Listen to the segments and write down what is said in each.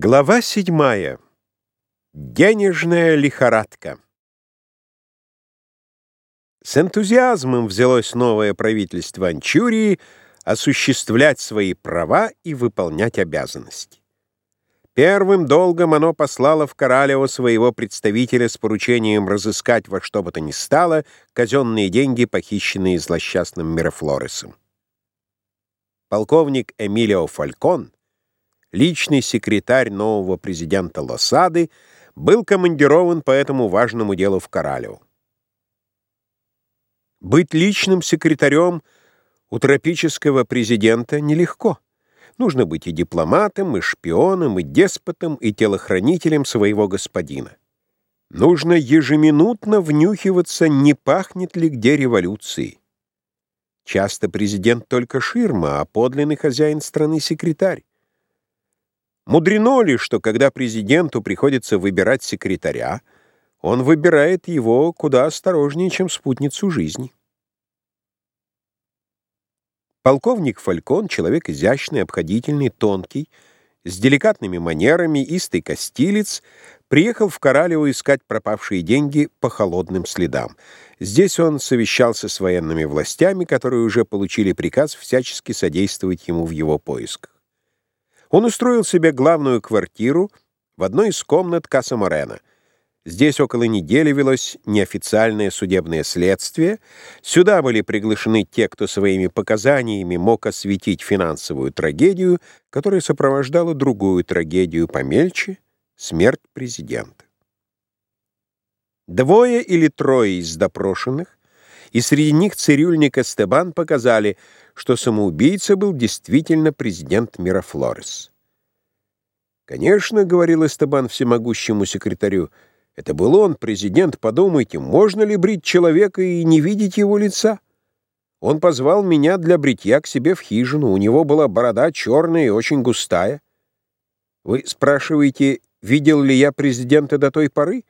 Глава седьмая. Денежная лихорадка. С энтузиазмом взялось новое правительство Анчурии осуществлять свои права и выполнять обязанности. Первым долгом оно послало в Коралево своего представителя с поручением разыскать во что бы то ни стало казенные деньги, похищенные злосчастным Мирафлоресом. Полковник Эмилио Фалькон — личный секретарь нового президента Лосады, был командирован по этому важному делу в Коралево. Быть личным секретарем у тропического президента нелегко. Нужно быть и дипломатом, и шпионом, и деспотом, и телохранителем своего господина. Нужно ежеминутно внюхиваться, не пахнет ли где революции. Часто президент только ширма, а подлинный хозяин страны — секретарь. Мудрено ли, что когда президенту приходится выбирать секретаря, он выбирает его куда осторожнее, чем спутницу жизни? Полковник Фалькон, человек изящный, обходительный, тонкий, с деликатными манерами, истый костилец, приехал в Коралево искать пропавшие деньги по холодным следам. Здесь он совещался с военными властями, которые уже получили приказ всячески содействовать ему в его поисках. Он устроил себе главную квартиру в одной из комнат Каса Морена. Здесь около недели велось неофициальное судебное следствие. Сюда были приглашены те, кто своими показаниями мог осветить финансовую трагедию, которая сопровождала другую трагедию помельче — смерть президента. Двое или трое из допрошенных и среди них цирюльник Эстебан показали, что самоубийца был действительно президент Мирафлорес. «Конечно, — говорил Эстебан всемогущему секретарю, — это был он, президент, подумайте, можно ли брить человека и не видеть его лица? Он позвал меня для бритья к себе в хижину, у него была борода черная и очень густая. Вы спрашиваете, видел ли я президента до той поры?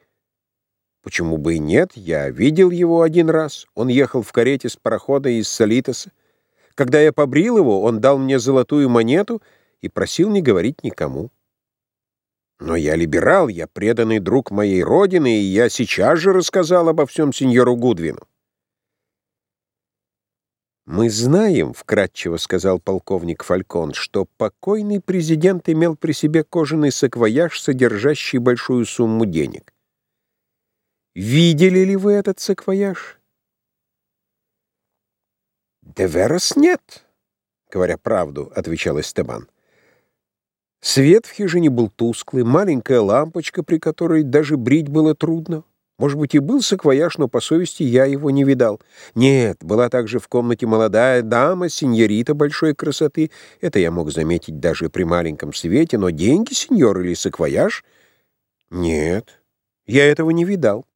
Почему бы и нет? Я видел его один раз. Он ехал в карете с парохода из Солитоса. Когда я побрил его, он дал мне золотую монету и просил не говорить никому. Но я либерал, я преданный друг моей родины, и я сейчас же рассказал обо всем сеньору Гудвину. «Мы знаем, — вкратчиво сказал полковник Фалькон, — что покойный президент имел при себе кожаный саквояж, содержащий большую сумму денег. Видели ли вы этот саквояж? «Деверос нет», — говоря правду, — отвечал Эстебан. Свет в хижине был тусклый, маленькая лампочка, при которой даже брить было трудно. Может быть, и был саквояж, но по совести я его не видал. Нет, была также в комнате молодая дама, сеньорита большой красоты. Это я мог заметить даже при маленьком свете, но деньги, сеньор, или саквояж? Нет, я этого не видал.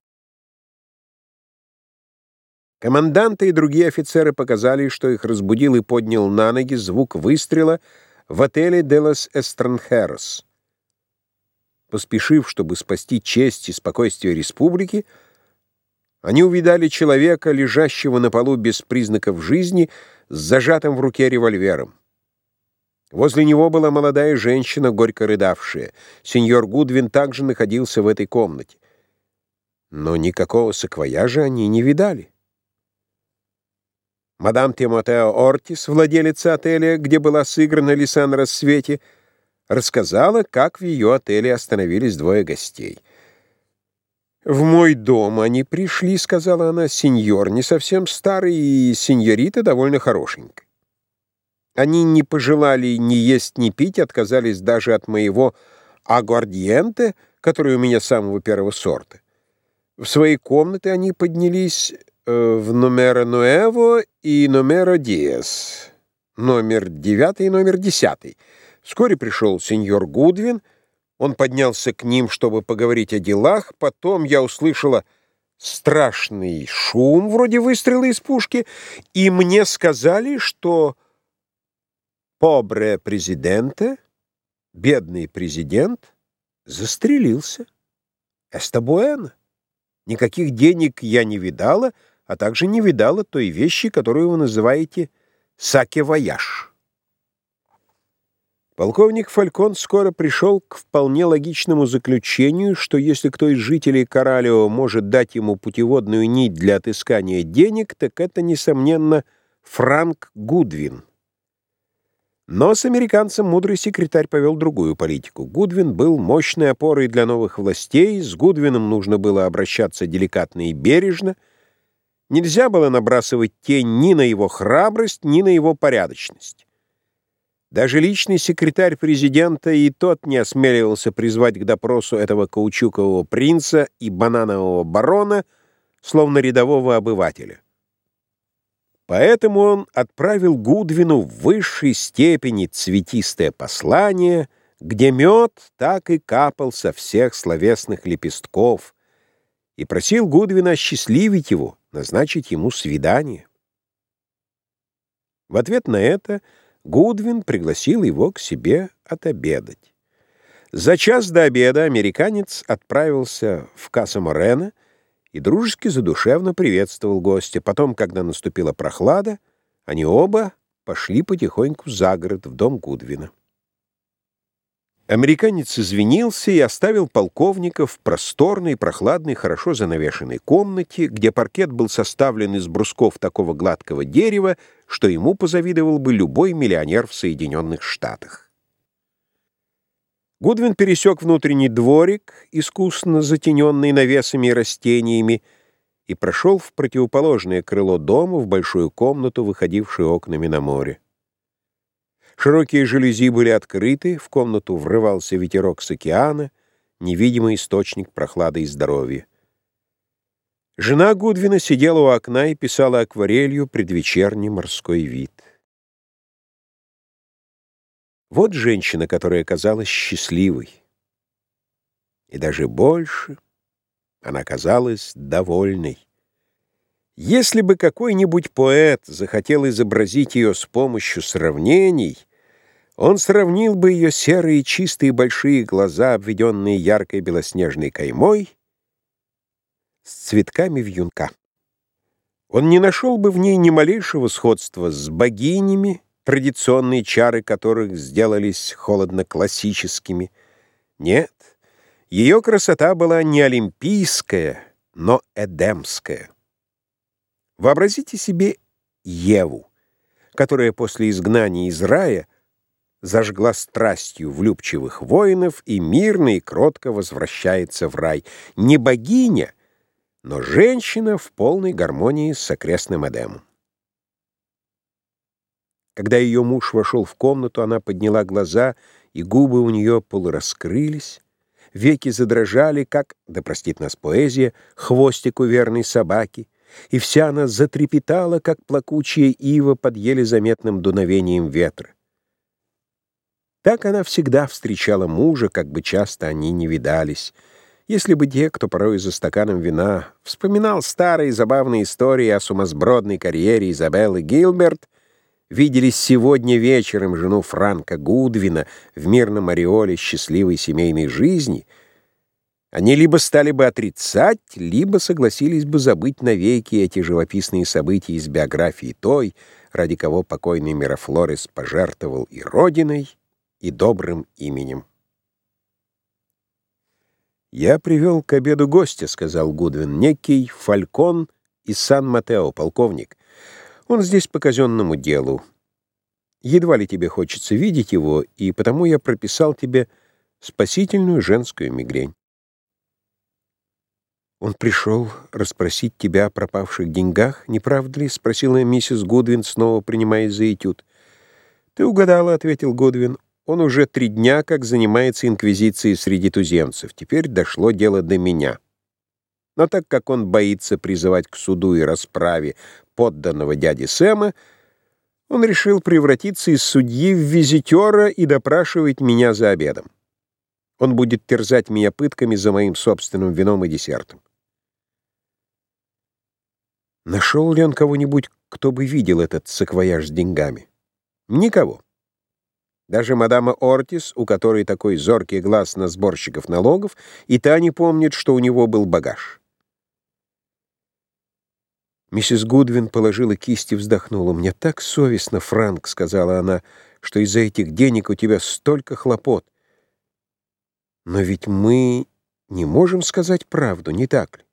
Команданты и другие офицеры показали, что их разбудил и поднял на ноги звук выстрела в отеле «Делос Эстранхерос». Поспешив, чтобы спасти честь и спокойствие республики, они увидали человека, лежащего на полу без признаков жизни, с зажатым в руке револьвером. Возле него была молодая женщина, горько рыдавшая. Сеньор Гудвин также находился в этой комнате. Но никакого саквояжа они не видали. Мадам Тимотео Ортис, владелица отеля, где была сыграна «Лиса на рассвете», рассказала, как в ее отеле остановились двое гостей. «В мой дом они пришли», — сказала она, — «сеньор не совсем старый и сеньорита довольно хорошенькая. Они не пожелали ни есть, ни пить, отказались даже от моего агуардиенте, который у меня самого первого сорта. В свои комнаты они поднялись в номера Нуэво и номера Диэс. Номер девятый и номер десятый. Вскоре пришел сеньор Гудвин. Он поднялся к ним, чтобы поговорить о делах. Потом я услышала страшный шум, вроде выстрела из пушки, и мне сказали, что побре президенте, бедный президент, застрелился. Эстабуэна. Никаких денег я не видала, а также не видала той вещи, которую вы называете «саке-вояж». Полковник Фалькон скоро пришел к вполне логичному заключению, что если кто из жителей Коралио может дать ему путеводную нить для отыскания денег, так это, несомненно, Франк Гудвин. Но с американцем мудрый секретарь повел другую политику. Гудвин был мощной опорой для новых властей, с Гудвином нужно было обращаться деликатно и бережно. Нельзя было набрасывать тень ни на его храбрость, ни на его порядочность. Даже личный секретарь президента и тот не осмеливался призвать к допросу этого каучукового принца и бананового барона, словно рядового обывателя. Поэтому он отправил Гудвину в высшей степени цветистое послание, где мед так и капал со всех словесных лепестков, и просил Гудвина осчастливить его, назначить ему свидание. В ответ на это — Гудвин пригласил его к себе отобедать. За час до обеда американец отправился в Касса-Морена и дружески задушевно приветствовал гостя. Потом, когда наступила прохлада, они оба пошли потихоньку за город в дом Гудвина. Американец извинился и оставил полковника в просторной, прохладной, хорошо занавешенной комнате, где паркет был составлен из брусков такого гладкого дерева, что ему позавидовал бы любой миллионер в Соединенных Штатах. Гудвин пересек внутренний дворик, искусно затененный навесами и растениями, и прошел в противоположное крыло дома, в большую комнату, выходившую окнами на море. Широкие жалюзи были открыты, в комнату врывался ветерок с океана, невидимый источник прохлады и здоровья. Жена Гудвина сидела у окна и писала акварелью предвечерний морской вид. Вот женщина, которая казалась счастливой. И даже больше она казалась довольной. Если бы какой-нибудь поэт захотел изобразить ее с помощью сравнений — он сравнил бы ее серые чистые большие глаза, обведенные яркой белоснежной каймой, с цветками вьюнка. Он не нашел бы в ней ни малейшего сходства с богинями, традиционные чары которых сделались холодно-классическими. Нет, ее красота была не олимпийская, но эдемская. Вообразите себе Еву, которая после изгнания из рая зажгла страстью влюбчивых воинов и мирно и кротко возвращается в рай. Не богиня, но женщина в полной гармонии с окрестным Эдемом. Когда ее муж вошел в комнату, она подняла глаза, и губы у нее полураскрылись, веки задрожали, как, да простит нас поэзия, хвостик у верной собаки, и вся она затрепетала, как плакучая ива под еле заметным дуновением ветра. Так она всегда встречала мужа, как бы часто они не видались. Если бы те, кто порой за стаканом вина вспоминал старые забавные истории о сумасбродной карьере Изабеллы Гилберт, видели сегодня вечером жену Франка Гудвина в мирном ореоле счастливой семейной жизни, они либо стали бы отрицать, либо согласились бы забыть навеки эти живописные события из биографии той, ради кого покойный Мирафлорес пожертвовал и родиной, и добрым именем. «Я привел к обеду гостя», — сказал Гудвин, — «некий Фалькон из Сан-Матео, полковник. Он здесь по казенному делу. Едва ли тебе хочется видеть его, и потому я прописал тебе спасительную женскую мигрень». «Он пришел расспросить тебя о пропавших деньгах, не правда ли?» — спросила миссис Гудвин, снова принимаясь за этюд. «Ты угадала», — ответил Гудвин. Он уже три дня как занимается инквизицией среди туземцев. Теперь дошло дело до меня. Но так как он боится призывать к суду и расправе подданного дяди Сэма, он решил превратиться из судьи в визитера и допрашивать меня за обедом. Он будет терзать меня пытками за моим собственным вином и десертом. Нашел ли он кого-нибудь, кто бы видел этот саквояж с деньгами? Никого. Даже мадама Ортис, у которой такой зоркий глаз на сборщиков налогов, и та не помнит, что у него был багаж. Миссис Гудвин положила кисть и вздохнула. «Мне так совестно, Франк», — сказала она, — что из-за этих денег у тебя столько хлопот. Но ведь мы не можем сказать правду, не так ли?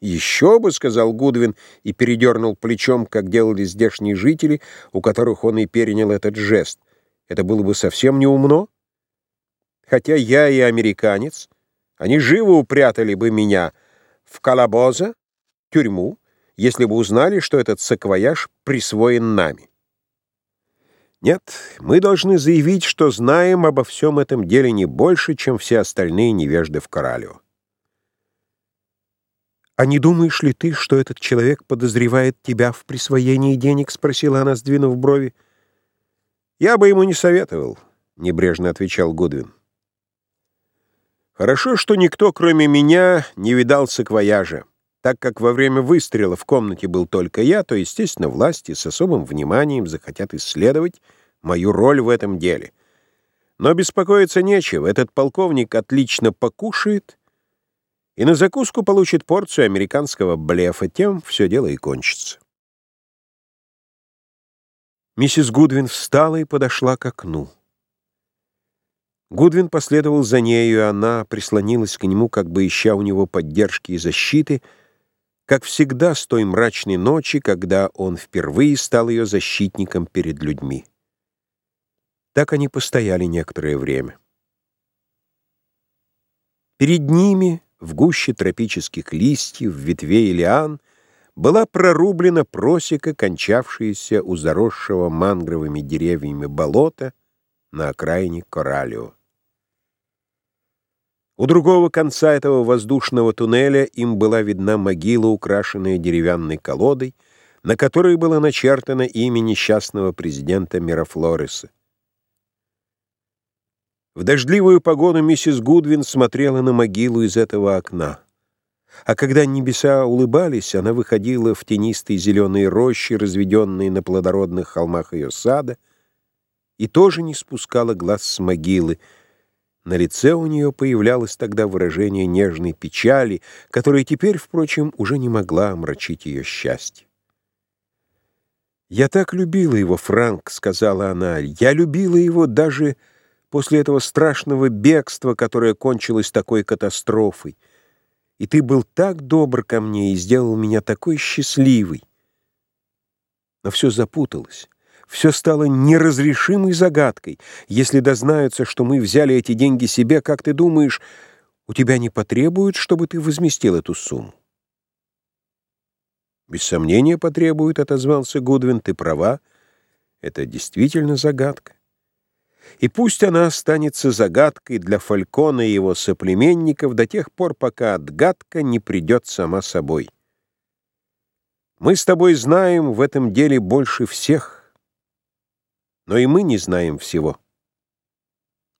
«Еще бы», — сказал Гудвин и передернул плечом, как делали здешние жители, у которых он и перенял этот жест. «Это было бы совсем неумно. Хотя я и американец, они живо упрятали бы меня в Калабоза, тюрьму, если бы узнали, что этот саквояж присвоен нами. Нет, мы должны заявить, что знаем обо всем этом деле не больше, чем все остальные невежды в Коралио. «А не думаешь ли ты, что этот человек подозревает тебя в присвоении денег?» — спросила она, сдвинув брови. «Я бы ему не советовал», — небрежно отвечал Гудвин. «Хорошо, что никто, кроме меня, не видал саквояжа. Так как во время выстрела в комнате был только я, то, естественно, власти с особым вниманием захотят исследовать мою роль в этом деле. Но беспокоиться нечего, этот полковник отлично покушает и на закуску получит порцию американского блефа, тем все дело и кончится. Миссис Гудвин встала и подошла к окну. Гудвин последовал за нею, и она прислонилась к нему, как бы ища у него поддержки и защиты, как всегда с той мрачной ночи, когда он впервые стал ее защитником перед людьми. Так они постояли некоторое время. Перед ними в гуще тропических листьев, ветвей и лиан была прорублена просека, кончавшаяся у заросшего мангровыми деревьями болота на окраине Коралио. У другого конца этого воздушного туннеля им была видна могила, украшенная деревянной колодой, на которой было начертано имя несчастного президента Мирафлореса. В дождливую погоду миссис Гудвин смотрела на могилу из этого окна. А когда небеса улыбались, она выходила в тенистые зеленые рощи, разведенные на плодородных холмах ее сада, и тоже не спускала глаз с могилы. На лице у нее появлялось тогда выражение нежной печали, которая теперь, впрочем, уже не могла омрачить ее счастье. «Я так любила его, Франк», — сказала она, — «я любила его даже...» после этого страшного бегства, которое кончилось такой катастрофой. И ты был так добр ко мне и сделал меня такой счастливой. Но все запуталось. Все стало неразрешимой загадкой. Если дознаются, что мы взяли эти деньги себе, как ты думаешь, у тебя не потребуют, чтобы ты возместил эту сумму? «Без сомнения потребует», — отозвался Гудвин, — «ты права. Это действительно загадка и пусть она останется загадкой для Фалькона и его соплеменников до тех пор, пока отгадка не придет сама собой. Мы с тобой знаем в этом деле больше всех, но и мы не знаем всего.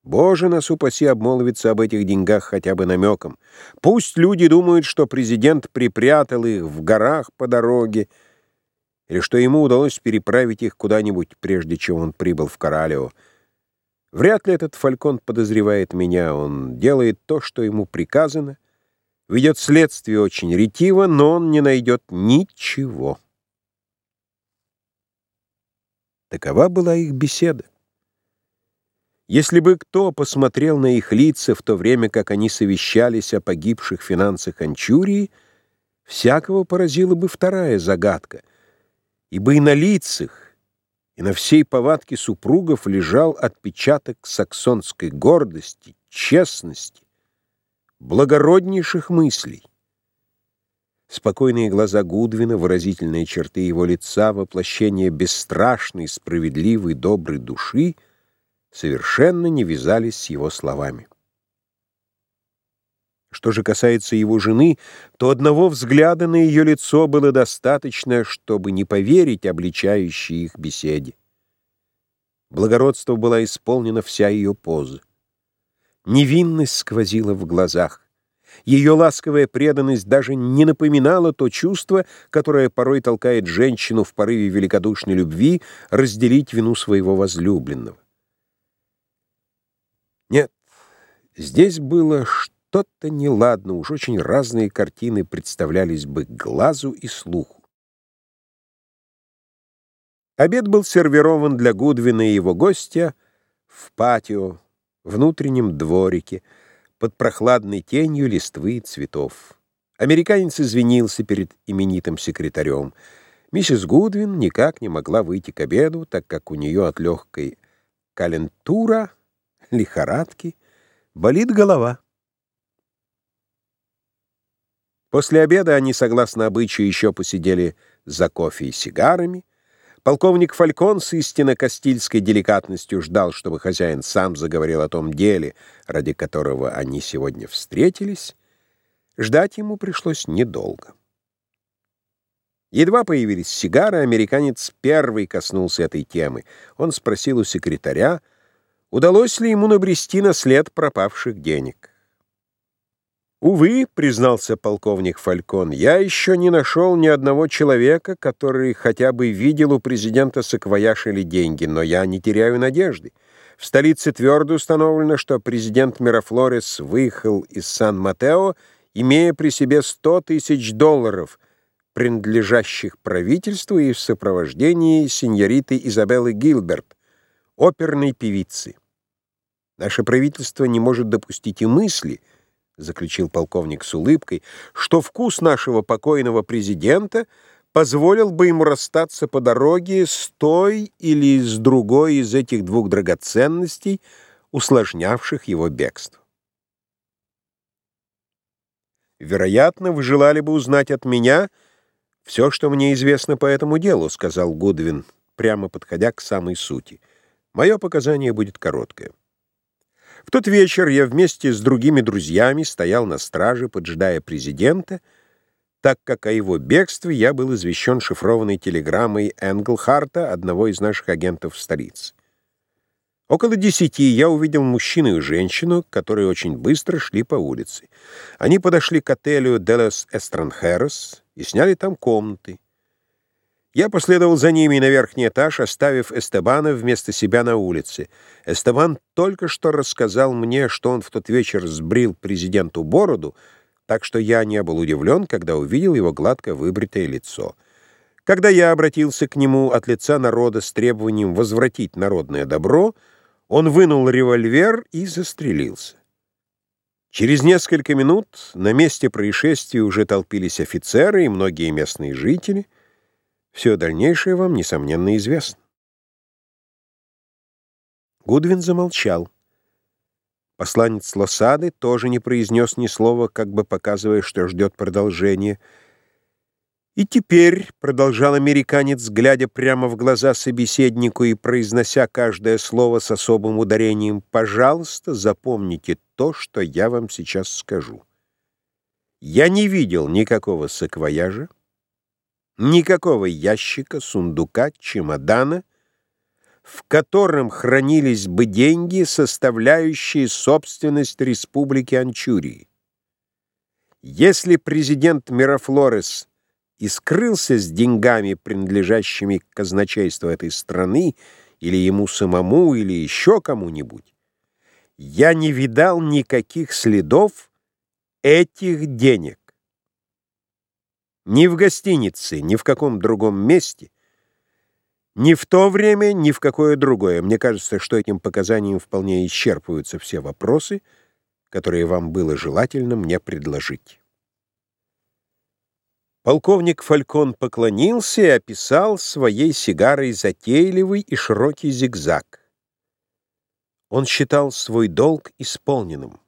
Боже нас упаси обмолвиться об этих деньгах хотя бы намеком. Пусть люди думают, что президент припрятал их в горах по дороге, или что ему удалось переправить их куда-нибудь, прежде чем он прибыл в Коралео. Вряд ли этот Фалькон подозревает меня. Он делает то, что ему приказано, ведет следствие очень ретиво, но он не найдет ничего. Такова была их беседа. Если бы кто посмотрел на их лица в то время, как они совещались о погибших финансах Анчурии, всякого поразила бы вторая загадка, ибо и на лицах, и на всей повадке супругов лежал отпечаток саксонской гордости, честности, благороднейших мыслей. Спокойные глаза Гудвина, выразительные черты его лица, воплощение бесстрашной, справедливой, доброй души совершенно не вязались с его словами. Что же касается его жены, то одного взгляда на ее лицо было достаточно, чтобы не поверить обличающей их беседе. Благородство была исполнена вся ее поза. Невинность сквозила в глазах. Ее ласковая преданность даже не напоминала то чувство, которое порой толкает женщину в порыве великодушной любви разделить вину своего возлюбленного. Нет, здесь было что что-то неладно, уж очень разные картины представлялись бы глазу и слуху. Обед был сервирован для Гудвина и его гостя в патио, внутреннем дворике, под прохладной тенью листвы и цветов. Американец извинился перед именитым секретарем. Миссис Гудвин никак не могла выйти к обеду, так как у нее от легкой калентура, лихорадки, болит голова. После обеда они, согласно обычаю, еще посидели за кофе и сигарами, Полковник Фалькон с истинно кастильской деликатностью ждал, чтобы хозяин сам заговорил о том деле, ради которого они сегодня встретились. Ждать ему пришлось недолго. Едва появились сигары, американец первый коснулся этой темы. Он спросил у секретаря, удалось ли ему набрести на след пропавших денег. «Увы», — признался полковник Фалькон, — «я еще не нашел ни одного человека, который хотя бы видел у президента саквояж или деньги, но я не теряю надежды. В столице твердо установлено, что президент Мирафлорес выехал из Сан-Матео, имея при себе 100 тысяч долларов, принадлежащих правительству и в сопровождении сеньориты Изабеллы Гилберт, оперной певицы. Наше правительство не может допустить и мысли — заключил полковник с улыбкой, что вкус нашего покойного президента позволил бы ему расстаться по дороге с той или с другой из этих двух драгоценностей, усложнявших его бегство. «Вероятно, вы желали бы узнать от меня все, что мне известно по этому делу», — сказал Гудвин, прямо подходя к самой сути. «Мое показание будет короткое». В тот вечер я вместе с другими друзьями стоял на страже, поджидая президента, так как о его бегстве я был извещен шифрованной телеграммой Энглхарта, одного из наших агентов в столице. Около десяти я увидел мужчину и женщину, которые очень быстро шли по улице. Они подошли к отелю «Делес Эстранхерос» и сняли там комнаты. Я последовал за ними на верхний этаж, оставив Эстебана вместо себя на улице. Эстебан только что рассказал мне, что он в тот вечер сбрил президенту бороду, так что я не был удивлен, когда увидел его гладко выбритое лицо. Когда я обратился к нему от лица народа с требованием возвратить народное добро, он вынул револьвер и застрелился. Через несколько минут на месте происшествия уже толпились офицеры и многие местные жители — все дальнейшее вам, несомненно, известно. Гудвин замолчал. Посланец Лосады тоже не произнес ни слова, как бы показывая, что ждет продолжения. «И теперь», — продолжал американец, глядя прямо в глаза собеседнику и произнося каждое слово с особым ударением, «пожалуйста, запомните то, что я вам сейчас скажу. Я не видел никакого саквояжа, никакого ящика, сундука, чемодана, в котором хранились бы деньги, составляющие собственность Республики Анчурии. Если президент Мирафлорес и скрылся с деньгами, принадлежащими к казначейству этой страны, или ему самому, или еще кому-нибудь, я не видал никаких следов этих денег. Ни в гостинице, ни в каком другом месте, ни в то время, ни в какое другое. Мне кажется, что этим показанием вполне исчерпываются все вопросы, которые вам было желательно мне предложить. Полковник Фалькон поклонился и описал своей сигарой затейливый и широкий зигзаг. Он считал свой долг исполненным.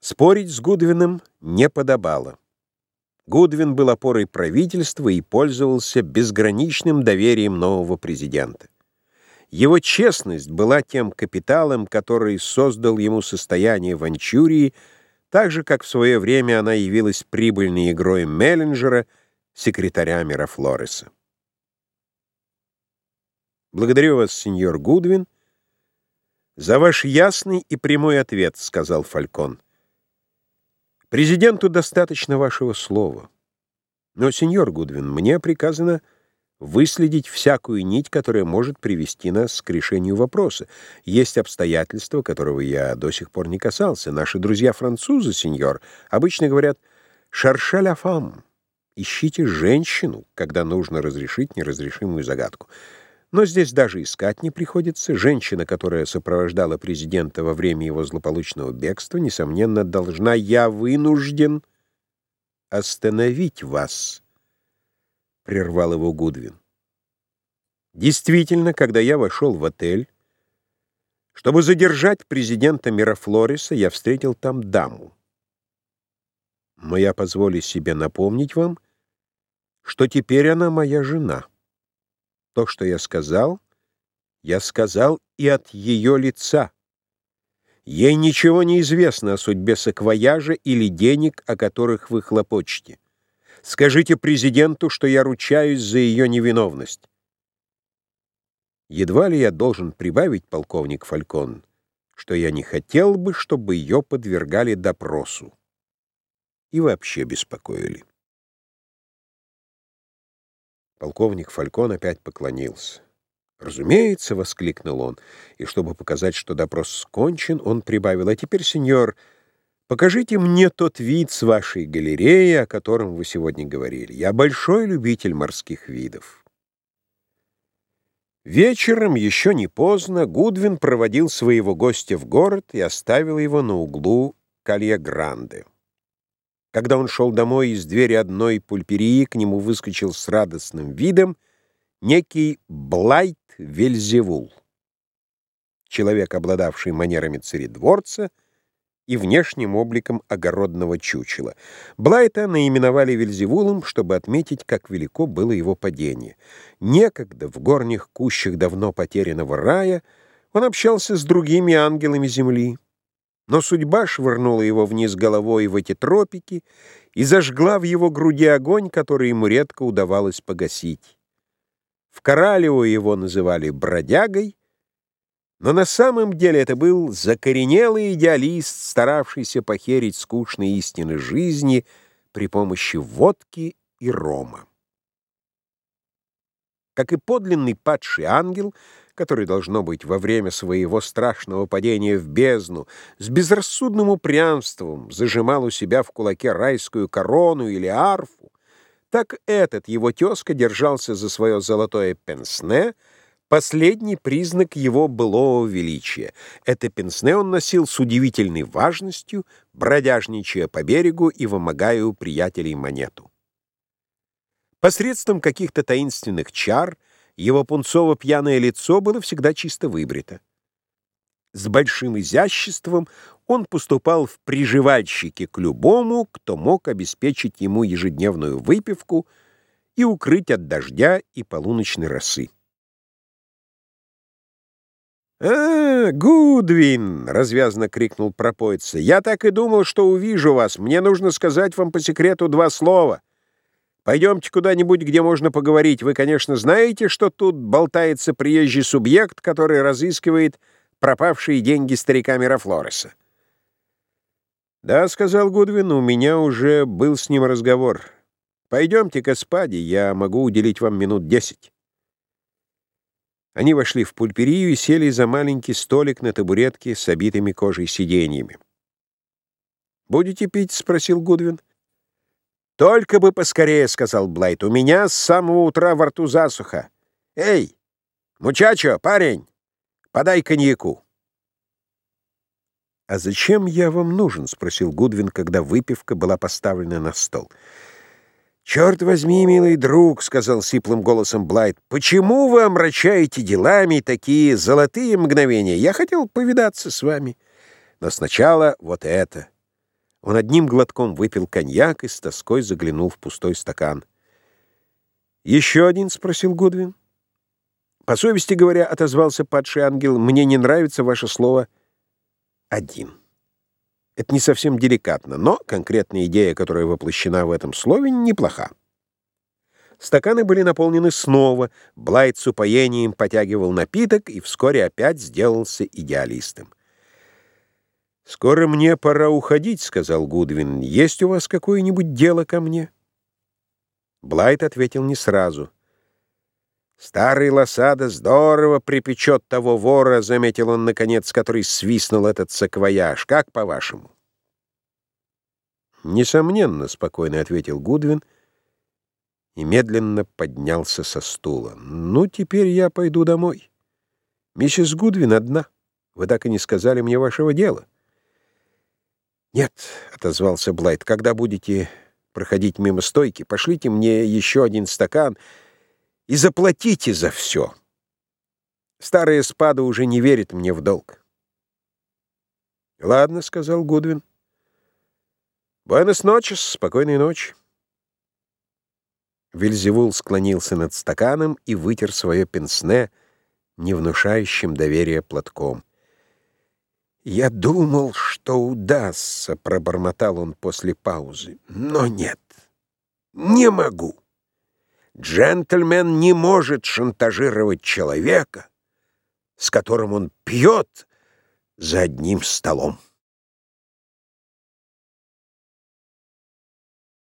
Спорить с Гудвином не подобало. Гудвин был опорой правительства и пользовался безграничным доверием нового президента. Его честность была тем капиталом, который создал ему состояние в Анчурии, так же, как в свое время она явилась прибыльной игрой Меллинджера, секретаря Мирафлореса. «Благодарю вас, сеньор Гудвин, за ваш ясный и прямой ответ», — сказал Фалькон. Президенту достаточно вашего слова. Но, сеньор Гудвин, мне приказано выследить всякую нить, которая может привести нас к решению вопроса. Есть обстоятельства, которого я до сих пор не касался. Наши друзья-французы, сеньор, обычно говорят «шарша ля фам» Ищите женщину, когда нужно разрешить неразрешимую загадку. Но здесь даже искать не приходится. Женщина, которая сопровождала президента во время его злополучного бегства, несомненно, должна «я вынужден остановить вас», — прервал его Гудвин. Действительно, когда я вошел в отель, чтобы задержать президента Мирафлориса, я встретил там даму. Но я позволю себе напомнить вам, что теперь она моя жена. То, что я сказал, я сказал и от ее лица. Ей ничего не известно о судьбе саквояжа или денег, о которых вы хлопочете. Скажите президенту, что я ручаюсь за ее невиновность. Едва ли я должен прибавить, полковник Фалькон, что я не хотел бы, чтобы ее подвергали допросу и вообще беспокоили. Полковник Фалькон опять поклонился. «Разумеется», — воскликнул он, и чтобы показать, что допрос скончен, он прибавил, «А теперь, сеньор, покажите мне тот вид с вашей галереи, о котором вы сегодня говорили. Я большой любитель морских видов». Вечером, еще не поздно, Гудвин проводил своего гостя в город и оставил его на углу Калья-Гранде. Когда он шел домой из двери одной пульперии, к нему выскочил с радостным видом некий Блайт Вельзевул, человек, обладавший манерами царедворца и внешним обликом огородного чучела. Блайта наименовали Вельзевулом, чтобы отметить, как велико было его падение. Некогда в горних кущах давно потерянного рая он общался с другими ангелами земли. Но судьба швырнула его вниз головой в эти тропики и зажгла в его груди огонь, который ему редко удавалось погасить. В Коралево его называли бродягой, но на самом деле это был закоренелый идеалист, старавшийся похерить скучные истины жизни при помощи водки и рома. Как и подлинный падший ангел — который, должно быть, во время своего страшного падения в бездну с безрассудным упрямством зажимал у себя в кулаке райскую корону или арфу, так этот его тезка держался за свое золотое пенсне, последний признак его былого величия. Это пенсне он носил с удивительной важностью, бродяжничая по берегу и вымогая у приятелей монету. Посредством каких-то таинственных чар — его пунцово-пьяное лицо было всегда чисто выбрито. С большим изяществом он поступал в приживальщики к любому, кто мог обеспечить ему ежедневную выпивку и укрыть от дождя и полуночной росы. «А, Гудвин!» — развязно крикнул пропойца. «Я так и думал, что увижу вас. Мне нужно сказать вам по секрету два слова. Пойдемте куда-нибудь, где можно поговорить. Вы, конечно, знаете, что тут болтается приезжий субъект, который разыскивает пропавшие деньги старика Мирафлореса. «Да», — сказал Гудвин, — «у меня уже был с ним разговор. Пойдемте к Эспаде, я могу уделить вам минут десять». Они вошли в пульперию и сели за маленький столик на табуретке с обитыми кожей сиденьями. «Будете пить?» — спросил Гудвин. «Только бы поскорее», — сказал Блайт. «У меня с самого утра во рту засуха. Эй, мучачо, парень, подай коньяку». «А зачем я вам нужен?» — спросил Гудвин, когда выпивка была поставлена на стол. «Черт возьми, милый друг», — сказал сиплым голосом Блайт, — «почему вы омрачаете делами такие золотые мгновения? Я хотел повидаться с вами. Но сначала вот это». Он одним глотком выпил коньяк и с тоской заглянул в пустой стакан. «Еще один?» — спросил Гудвин. «По совести говоря, — отозвался падший ангел, — мне не нравится ваше слово «один». Это не совсем деликатно, но конкретная идея, которая воплощена в этом слове, неплоха. Стаканы были наполнены снова, Блайт с упоением потягивал напиток и вскоре опять сделался идеалистом. «Скоро мне пора уходить», — сказал Гудвин. «Есть у вас какое-нибудь дело ко мне?» Блайт ответил не сразу. «Старый лосада здорово припечет того вора», — заметил он, наконец, который свистнул этот саквояж. «Как по-вашему?» «Несомненно», — спокойно ответил Гудвин, и медленно поднялся со стула. «Ну, теперь я пойду домой. Миссис Гудвин одна. Вы так и не сказали мне вашего дела». «Нет», — отозвался Блайт, — «когда будете проходить мимо стойки, пошлите мне еще один стакан и заплатите за все. Старая спада уже не верит мне в долг». «Ладно», — сказал Гудвин. «Буэнос ночес, спокойной ночи». Вильзевул склонился над стаканом и вытер свое пенсне, не внушающим доверия платком. «Я думал, что удастся», — пробормотал он после паузы. «Но нет, не могу. Джентльмен не может шантажировать человека, с которым он пьет за одним столом».